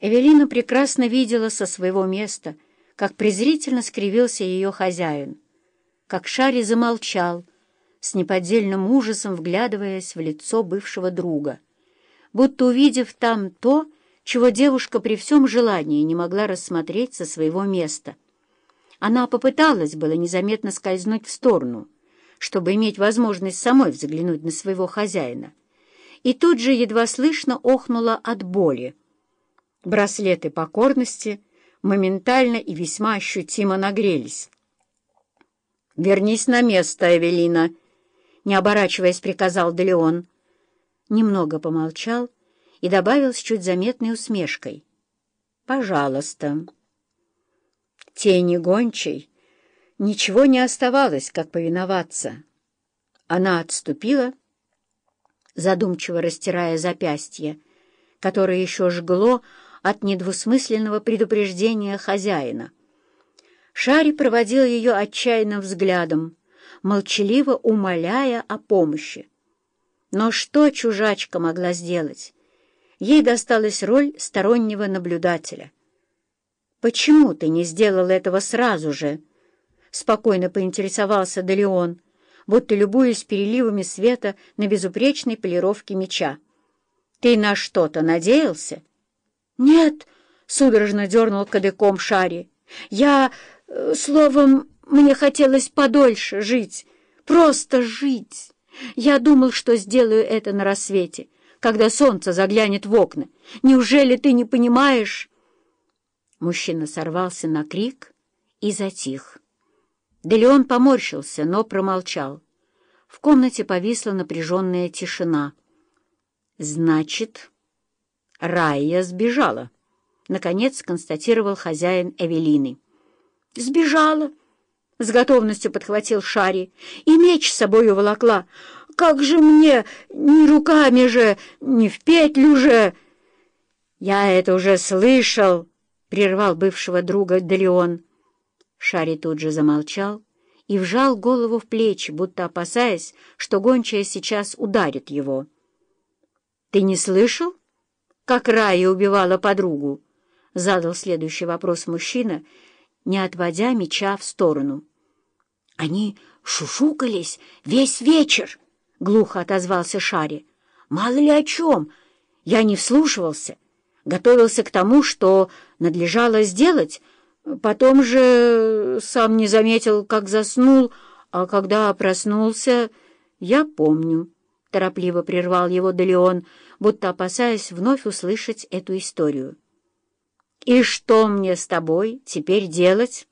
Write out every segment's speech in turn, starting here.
Эвелина прекрасно видела со своего места, как презрительно скривился ее хозяин, как Шари замолчал, с неподдельным ужасом вглядываясь в лицо бывшего друга, будто увидев там то, чего девушка при всем желании не могла рассмотреть со своего места. Она попыталась было незаметно скользнуть в сторону, чтобы иметь возможность самой взглянуть на своего хозяина, и тут же едва слышно охнула от боли. Браслеты покорности моментально и весьма ощутимо нагрелись. «Вернись на место, Эвелина!» — не оборачиваясь, приказал Делеон. Немного помолчал и добавил с чуть заметной усмешкой. «Пожалуйста». Тени гончей ничего не оставалось, как повиноваться. Она отступила, задумчиво растирая запястье, которое еще жгло от недвусмысленного предупреждения хозяина. Шари проводил ее отчаянным взглядом, молчаливо умоляя о помощи. Но что чужачка могла сделать? Ей досталась роль стороннего наблюдателя. «Почему ты не сделал этого сразу же?» — спокойно поинтересовался Делеон, будто любуясь переливами света на безупречной полировке меча. «Ты на что-то надеялся?» «Нет», — судорожно дернул кадыком Шари. «Я... Э, словом, мне хотелось подольше жить, просто жить. Я думал, что сделаю это на рассвете, когда солнце заглянет в окна. Неужели ты не понимаешь?» Мужчина сорвался на крик и затих. Делеон поморщился, но промолчал. В комнате повисла напряженная тишина. «Значит...» Райя сбежала. Наконец констатировал хозяин Эвелины. «Сбежала!» — с готовностью подхватил Шари. «И меч с собой уволокла. Как же мне, ни руками же, ни в петлю же!» «Я это уже слышал!» — прервал бывшего друга Делеон. Шари тут же замолчал и вжал голову в плечи, будто опасаясь, что гончая сейчас ударит его. «Ты не слышал?» Как Рая убивала подругу? — задал следующий вопрос мужчина, не отводя меча в сторону. — Они шушукались весь вечер, — глухо отозвался Шари. — Мало ли о чем. Я не вслушивался, готовился к тому, что надлежало сделать, потом же сам не заметил, как заснул, а когда проснулся, я помню. — торопливо прервал его Делеон, будто опасаясь вновь услышать эту историю. «И что мне с тобой теперь делать?»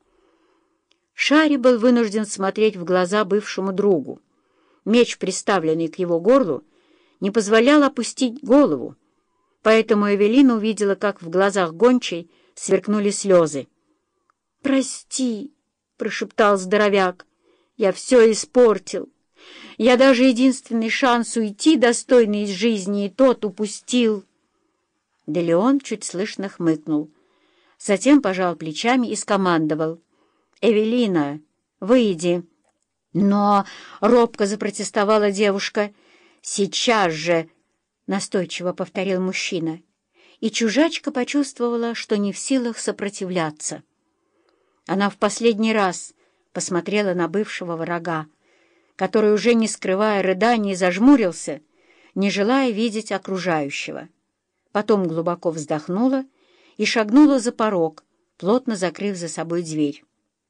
Шари был вынужден смотреть в глаза бывшему другу. Меч, приставленный к его горлу, не позволял опустить голову, поэтому Эвелина увидела, как в глазах гончей сверкнули слезы. «Прости», — прошептал здоровяк, — «я все испортил». Я даже единственный шанс уйти достойный из жизни и тот упустил. Да Леон чуть слышно хмыкнул. Затем пожал плечами и скомандовал. «Эвелина, выйди!» «Но...» — робко запротестовала девушка. «Сейчас же!» — настойчиво повторил мужчина. И чужачка почувствовала, что не в силах сопротивляться. Она в последний раз посмотрела на бывшего врага который, уже не скрывая рыданий, зажмурился, не желая видеть окружающего. Потом глубоко вздохнула и шагнула за порог, плотно закрыв за собой дверь.